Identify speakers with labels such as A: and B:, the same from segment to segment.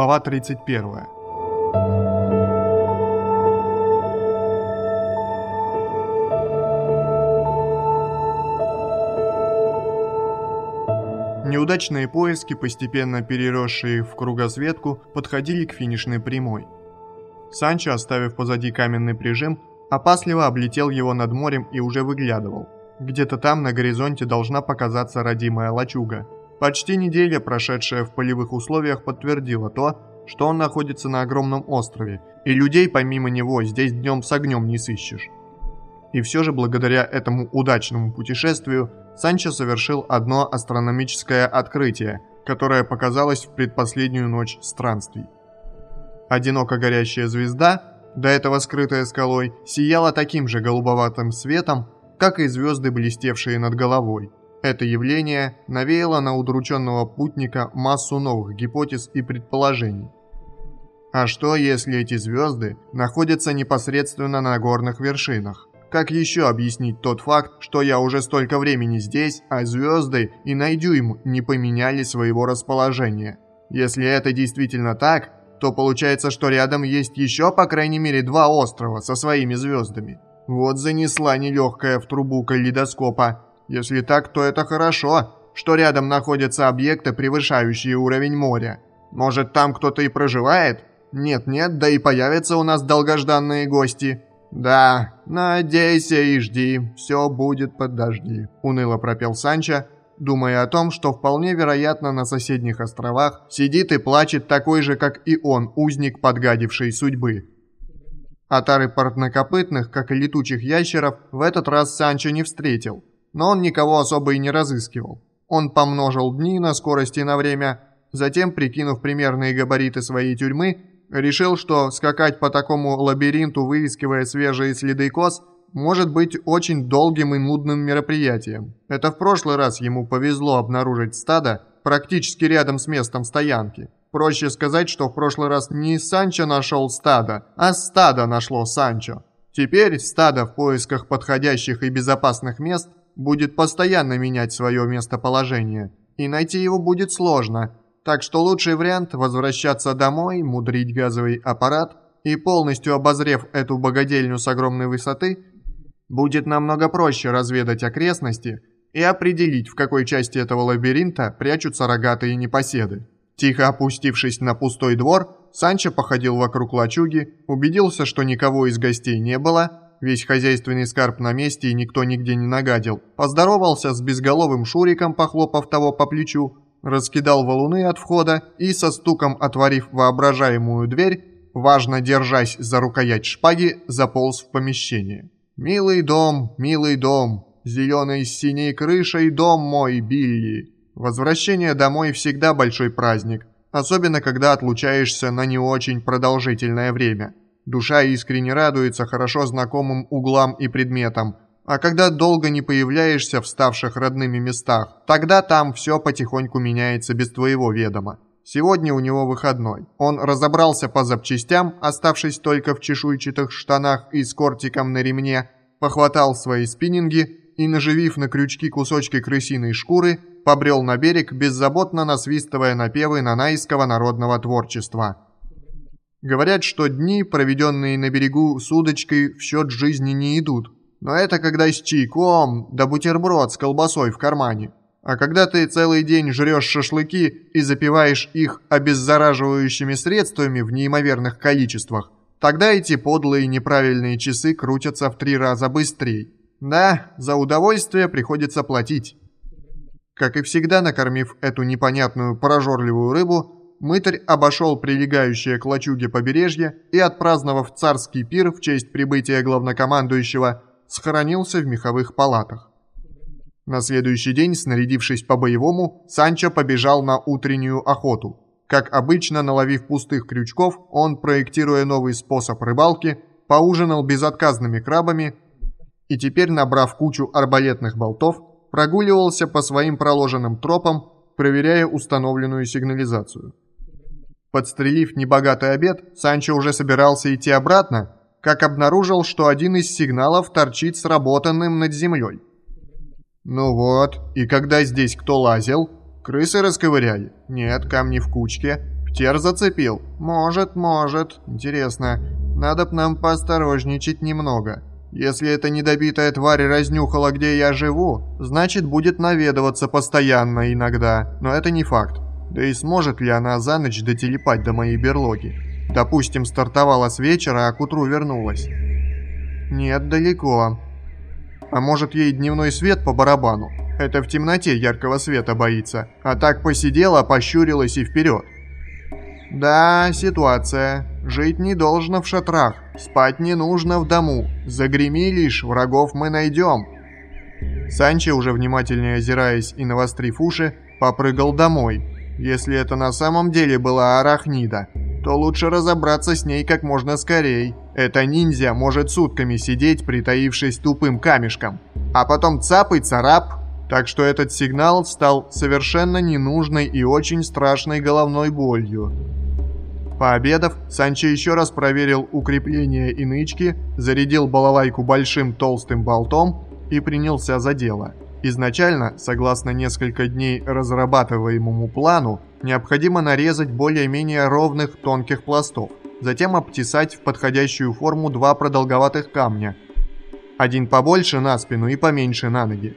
A: Глава 31. Неудачные поиски, постепенно переросшие в кругосветку, подходили к финишной прямой. Санчо, оставив позади каменный прижим, опасливо облетел его над морем и уже выглядывал. Где-то там на горизонте должна показаться родимая лачуга – Почти неделя, прошедшая в полевых условиях, подтвердила то, что он находится на огромном острове, и людей помимо него здесь днем с огнем не сыщешь. И все же благодаря этому удачному путешествию Санчо совершил одно астрономическое открытие, которое показалось в предпоследнюю ночь странствий. Одиноко горящая звезда, до этого скрытая скалой, сияла таким же голубоватым светом, как и звезды, блестевшие над головой. Это явление навеяло на удрученного путника массу новых гипотез и предположений. А что, если эти звезды находятся непосредственно на горных вершинах? Как еще объяснить тот факт, что я уже столько времени здесь, а звезды и на дюйм не поменяли своего расположения? Если это действительно так, то получается, что рядом есть еще по крайней мере два острова со своими звездами. Вот занесла нелегкая в трубу калейдоскопа если так, то это хорошо, что рядом находятся объекты, превышающие уровень моря. Может, там кто-то и проживает? Нет-нет, да и появятся у нас долгожданные гости. Да, надейся и жди, все будет под дожди», — уныло пропел Санчо, думая о том, что вполне вероятно на соседних островах сидит и плачет такой же, как и он, узник подгадившей судьбы. Отары парнокопытных, как и летучих ящеров, в этот раз Санчо не встретил но он никого особо и не разыскивал. Он помножил дни на скорость и на время, затем, прикинув примерные габариты своей тюрьмы, решил, что скакать по такому лабиринту, выискивая свежие следы коз, может быть очень долгим и нудным мероприятием. Это в прошлый раз ему повезло обнаружить стадо практически рядом с местом стоянки. Проще сказать, что в прошлый раз не Санчо нашел стадо, а стадо нашло Санчо. Теперь стадо в поисках подходящих и безопасных мест будет постоянно менять свое местоположение, и найти его будет сложно, так что лучший вариант – возвращаться домой, мудрить газовый аппарат и полностью обозрев эту богадельню с огромной высоты, будет намного проще разведать окрестности и определить, в какой части этого лабиринта прячутся рогатые непоседы. Тихо опустившись на пустой двор, Санчо походил вокруг лачуги, убедился, что никого из гостей не было – весь хозяйственный скарб на месте и никто нигде не нагадил. Поздоровался с безголовым Шуриком, похлопав того по плечу, раскидал валуны от входа и, со стуком отворив воображаемую дверь, важно держась за рукоять шпаги, заполз в помещение. «Милый дом, милый дом, зеленой с синей крышей дом мой, Билли!» Возвращение домой всегда большой праздник, особенно когда отлучаешься на не очень продолжительное время. Душа искренне радуется хорошо знакомым углам и предметам, а когда долго не появляешься в ставших родными местах, тогда там все потихоньку меняется без твоего ведома. Сегодня у него выходной. Он разобрался по запчастям, оставшись только в чешуйчатых штанах и с кортиком на ремне, похватал свои спиннинги и, наживив на крючки кусочки крысиной шкуры, побрел на берег, беззаботно насвистывая напевы нанайского народного творчества. Говорят, что дни, проведенные на берегу с удочкой, в счет жизни не идут. Но это когда с чайком, да бутерброд с колбасой в кармане. А когда ты целый день жрешь шашлыки и запиваешь их обеззараживающими средствами в неимоверных количествах, тогда эти подлые неправильные часы крутятся в три раза быстрее. Да, за удовольствие приходится платить. Как и всегда, накормив эту непонятную прожорливую рыбу, мытарь обошел прилегающее к лачуге побережье и, отпраздновав царский пир в честь прибытия главнокомандующего, схоронился в меховых палатах. На следующий день, снарядившись по-боевому, Санчо побежал на утреннюю охоту. Как обычно, наловив пустых крючков, он, проектируя новый способ рыбалки, поужинал безотказными крабами и теперь, набрав кучу арбалетных болтов, прогуливался по своим проложенным тропам, проверяя установленную сигнализацию. Подстрелив небогатый обед, Санчо уже собирался идти обратно, как обнаружил, что один из сигналов торчит сработанным над землей. Ну вот, и когда здесь кто лазил? Крысы расковыряли? Нет, камни в кучке. Птер зацепил? Может, может. Интересно. Надо б нам поосторожничать немного. Если эта недобитая тварь разнюхала, где я живу, значит будет наведываться постоянно иногда, но это не факт. Да и сможет ли она за ночь дотелепать до моей берлоги? Допустим, стартовала с вечера, а к утру вернулась. Нет, далеко. А может ей дневной свет по барабану? Это в темноте яркого света боится. А так посидела, пощурилась и вперед. Да, ситуация. Жить не должно в шатрах, спать не нужно в дому. Загреми лишь, врагов мы найдем. Санчо, уже внимательнее озираясь и навострив уши, попрыгал домой. Если это на самом деле была арахнида, то лучше разобраться с ней как можно скорей. Эта ниндзя может сутками сидеть, притаившись тупым камешком. А потом цапай царап. Так что этот сигнал стал совершенно ненужной и очень страшной головной болью. Пообедав, Санчо еще раз проверил укрепление и нычки, зарядил балалайку большим толстым болтом и принялся за дело. Изначально, согласно несколько дней разрабатываемому плану, необходимо нарезать более-менее ровных тонких пластов, затем обтесать в подходящую форму два продолговатых камня, один побольше на спину и поменьше на ноги.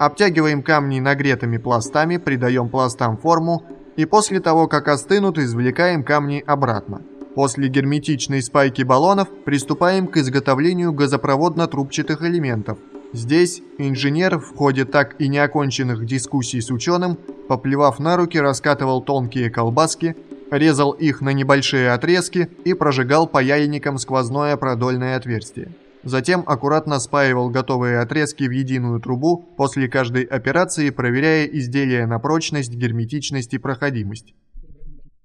A: Обтягиваем камни нагретыми пластами, придаем пластам форму и после того, как остынут, извлекаем камни обратно. После герметичной спайки баллонов приступаем к изготовлению газопроводно-трубчатых элементов. Здесь инженер в ходе так и неоконченных дискуссий с ученым, поплевав на руки, раскатывал тонкие колбаски, резал их на небольшие отрезки и прожигал паяльником сквозное продольное отверстие. Затем аккуратно спаивал готовые отрезки в единую трубу, после каждой операции проверяя изделие на прочность, герметичность и проходимость.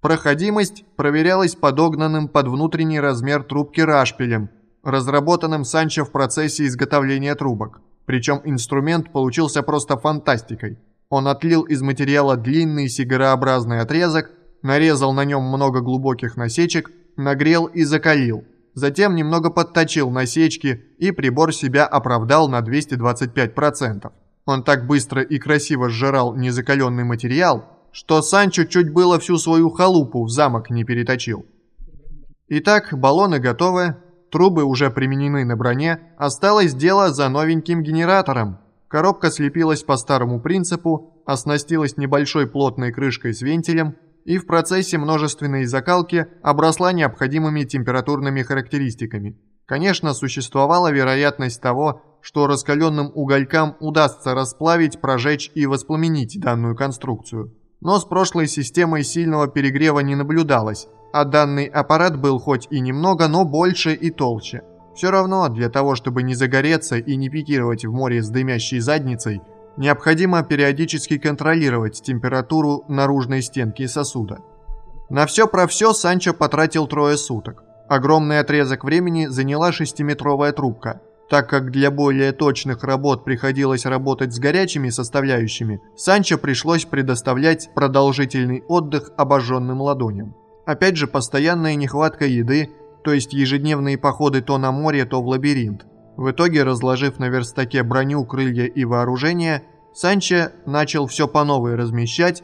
A: Проходимость проверялась подогнанным под внутренний размер трубки рашпилем, разработанным Санчо в процессе изготовления трубок. Причем инструмент получился просто фантастикой. Он отлил из материала длинный сигарообразный отрезок, нарезал на нем много глубоких насечек, нагрел и закалил – затем немного подточил насечки, и прибор себя оправдал на 225%. Он так быстро и красиво сжирал незакаленный материал, что Санчо чуть было всю свою халупу в замок не переточил. Итак, баллоны готовы, трубы уже применены на броне, осталось дело за новеньким генератором. Коробка слепилась по старому принципу, оснастилась небольшой плотной крышкой с вентилем, и в процессе множественной закалки обросла необходимыми температурными характеристиками. Конечно, существовала вероятность того, что раскаленным уголькам удастся расплавить, прожечь и воспламенить данную конструкцию. Но с прошлой системой сильного перегрева не наблюдалось, а данный аппарат был хоть и немного, но больше и толще. Все равно, для того, чтобы не загореться и не пикировать в море с дымящей задницей – Необходимо периодически контролировать температуру наружной стенки сосуда. На все про все Санчо потратил трое суток. Огромный отрезок времени заняла шестиметровая трубка. Так как для более точных работ приходилось работать с горячими составляющими, Санчо пришлось предоставлять продолжительный отдых обожженным ладоням. Опять же, постоянная нехватка еды, то есть ежедневные походы то на море, то в лабиринт. В итоге, разложив на верстаке броню, крылья и вооружение, Санчо начал все по новой размещать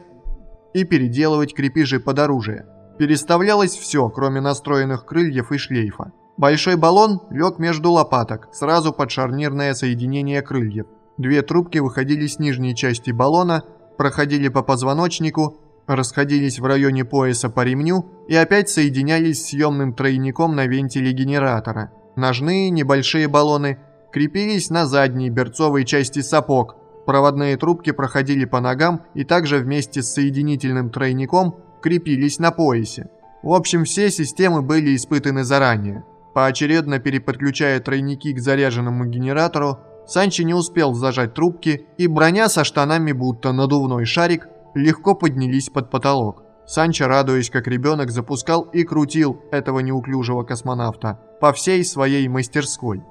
A: и переделывать крепежи под оружие. Переставлялось все, кроме настроенных крыльев и шлейфа. Большой баллон лег между лопаток, сразу под шарнирное соединение крыльев. Две трубки выходили с нижней части баллона, проходили по позвоночнику, расходились в районе пояса по ремню и опять соединялись с съемным тройником на вентиле генератора – Ножные небольшие баллоны крепились на задней берцовой части сапог, проводные трубки проходили по ногам и также вместе с соединительным тройником крепились на поясе. В общем, все системы были испытаны заранее. Поочередно переподключая тройники к заряженному генератору, Санчи не успел зажать трубки, и броня со штанами будто надувной шарик легко поднялись под потолок. Санчо, радуясь как ребенок, запускал и крутил этого неуклюжего космонавта по всей своей мастерской.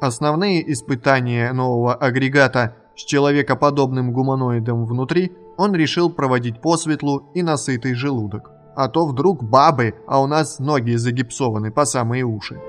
A: Основные испытания нового агрегата с человекоподобным гуманоидом внутри он решил проводить по светлу и насытый желудок. А то вдруг бабы, а у нас ноги загипсованы по самые уши.